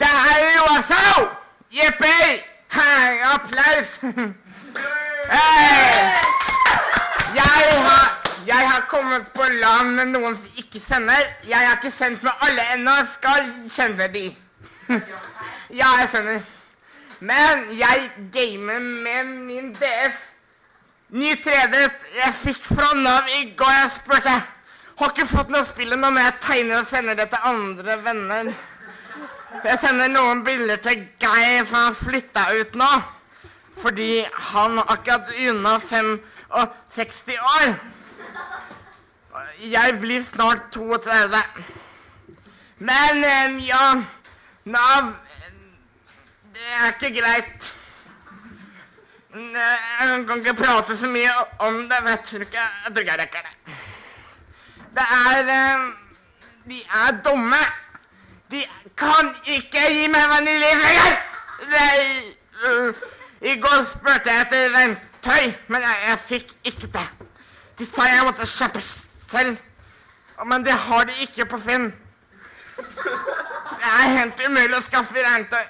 Det er USA! Jippi! Hei, applaus! Hey. Jeg har, jeg har kommet på LAN med noen som ikke sender. Jeg har ikke sendt med alle ennå. Skal kjenne de. Ja, jeg skjønner. Men jeg gamer med min DS. Ny 3DS jeg fikk fra Nav i går. Jeg spurte har ikke fått noe spill ennå, men jeg tegner og sender det til andre venner. Så jeg sender noen bilder til Geir som har flytta ut nå. Fordi han akkurat unna 65 år. Jeg blir snart 32. Men ja Nav Det er ikke greit. Jeg kan ikke prate så mye om det, men jeg tror ikke jeg, tror ikke jeg rekker det. Det er De er dumme. De kan ikke gi meg vaniljefinger! Nei, øh, I går spurte jeg etter regntøy, men jeg, jeg fikk ikke det. De sa jeg måtte kjøpe selv, men det har de ikke på Finn. Det er helt umulig å skaffe regntøy.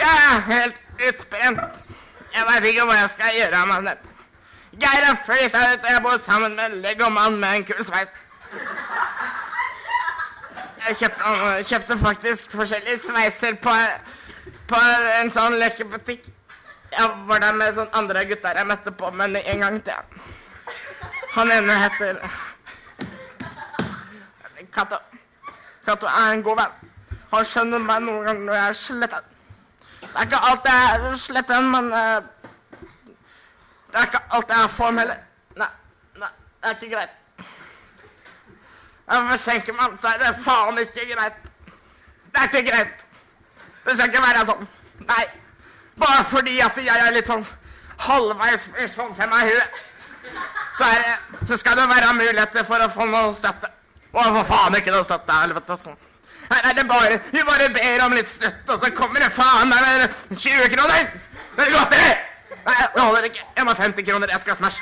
Jeg er helt utbrent. Jeg vet ikke hva jeg skal gjøre av meg selv. Geir har flytta ut, og jeg bor sammen med en legomann med en kul sveis. Jeg kjøpte, kjøpte faktisk forskjellige sveiser på, på en sånn lekebutikk. Jeg var der med sånne andre gutter jeg møtte på, men en gang til. Han ene heter Cato. Cato er en god venn. Han skjønner meg noen ganger når jeg er sletta. Det er ikke alt jeg er sletten, men uh, det er ikke alt jeg får heller. Nei, nei, det er ikke greit. Jeg forsinker meg, så er det faen ikke greit. Det er ikke greit. Det skal ikke være sånn. Nei. Bare fordi at jeg er litt sånn halvveis funksjonshemma i huet, så, er det, så skal det være muligheter for å få noe støtte. Og for faen ikke noe støtte, helvete. Sånn. Her er det bare Vi bare ber om litt støtte, og så kommer det faen meg med 20 kroner! Det er godteri! Nei, det holder ikke. Jeg må ha 50 kroner. Jeg skal Smash.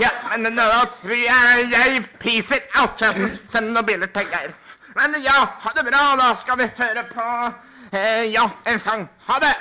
Ja, men nå tror jeg jeg piser out. Sende noen bilder til Geir. Men ja, ha det bra. Da skal vi høre på eh, ja, en sang. Ha det!